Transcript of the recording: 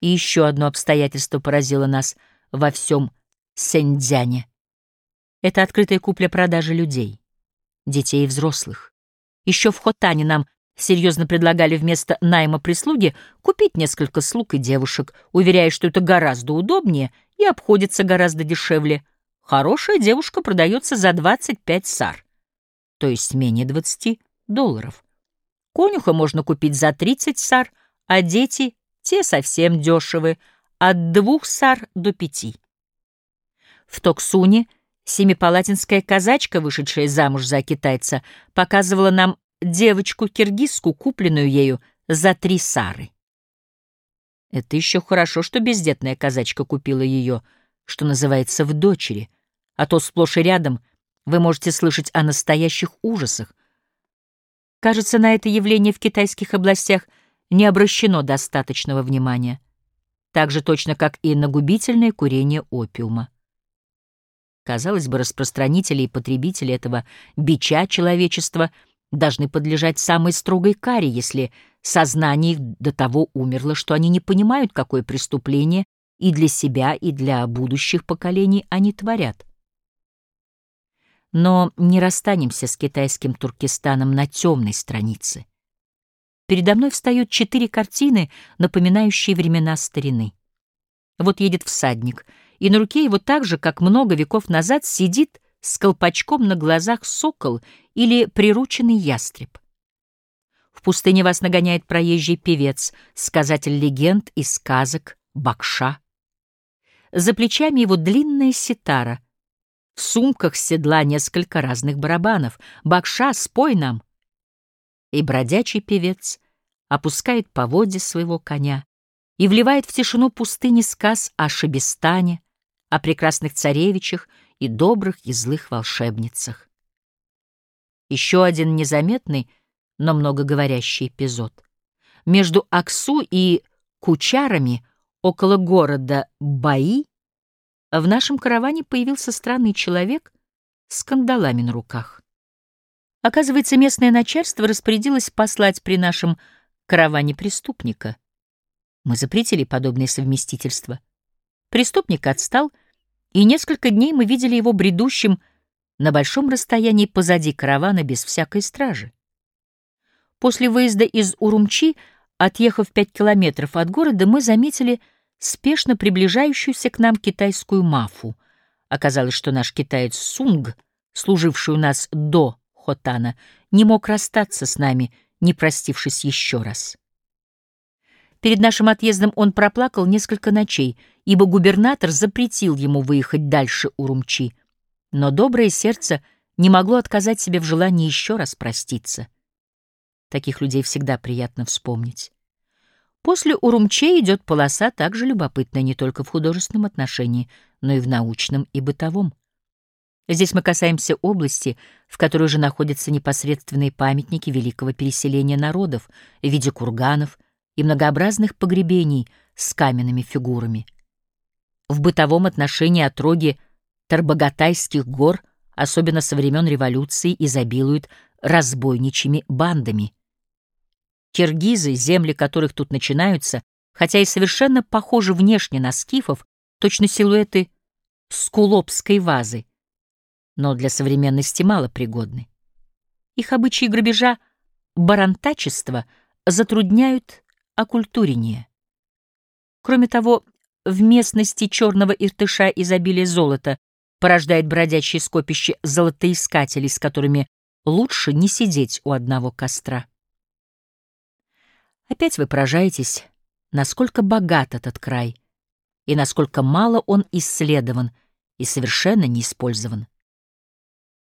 И еще одно обстоятельство поразило нас во всем Сэньцзяне. Это открытая купля-продажа людей, детей и взрослых. Еще в Хотане нам серьезно предлагали вместо найма прислуги купить несколько слуг и девушек, уверяя, что это гораздо удобнее и обходится гораздо дешевле. Хорошая девушка продается за 25 сар, то есть менее 20 долларов. Конюха можно купить за 30 сар, а дети — те совсем дешевы, от двух сар до пяти. В Токсуне семипалатинская казачка, вышедшая замуж за китайца, показывала нам девочку-киргизку, купленную ею за три сары. Это еще хорошо, что бездетная казачка купила ее, что называется, в дочери, а то сплошь и рядом вы можете слышать о настоящих ужасах. Кажется, на это явление в китайских областях не обращено достаточного внимания, так же точно, как и на губительное курение опиума. Казалось бы, распространители и потребители этого бича человечества — должны подлежать самой строгой каре, если сознание их до того умерло, что они не понимают, какое преступление и для себя, и для будущих поколений они творят. Но не расстанемся с китайским Туркестаном на темной странице. Передо мной встают четыре картины, напоминающие времена старины. Вот едет всадник, и на руке его так же, как много веков назад, сидит с колпачком на глазах сокол или прирученный ястреб. В пустыне вас нагоняет проезжий певец, сказатель легенд и сказок Бакша. За плечами его длинная ситара. В сумках седла несколько разных барабанов. Бакша, спой нам! И бродячий певец опускает поводья своего коня и вливает в тишину пустыни сказ о Шабистане, о прекрасных царевичах и добрых и злых волшебницах. Еще один незаметный, но многоговорящий эпизод. Между Аксу и Кучарами около города Баи в нашем караване появился странный человек с кандалами на руках. Оказывается, местное начальство распорядилось послать при нашем караване преступника. Мы запретили подобное совместительство. Преступник отстал и несколько дней мы видели его бредущим на большом расстоянии позади каравана без всякой стражи. После выезда из Урумчи, отъехав пять километров от города, мы заметили спешно приближающуюся к нам китайскую мафу. Оказалось, что наш китаец Сунг, служивший у нас до Хотана, не мог расстаться с нами, не простившись еще раз. Перед нашим отъездом он проплакал несколько ночей, ибо губернатор запретил ему выехать дальше Урумчи. Но доброе сердце не могло отказать себе в желании еще раз проститься. Таких людей всегда приятно вспомнить. После Урумчи идет полоса, также любопытная не только в художественном отношении, но и в научном и бытовом. Здесь мы касаемся области, в которой уже находятся непосредственные памятники великого переселения народов в виде курганов — и многообразных погребений с каменными фигурами. В бытовом отношении отроги Тарбагатайских гор, особенно со времен революции, изобилуют разбойничьими бандами. Киргизы, земли которых тут начинаются, хотя и совершенно похожи внешне на скифов, точно силуэты скулопской вазы, но для современности мало пригодны. Их обычаи грабежа, барантачества затрудняют окультуреннее. Кроме того, в местности черного иртыша изобилие золота порождает бродячие скопище золотоискателей, с которыми лучше не сидеть у одного костра. Опять вы поражаетесь, насколько богат этот край и насколько мало он исследован и совершенно не использован.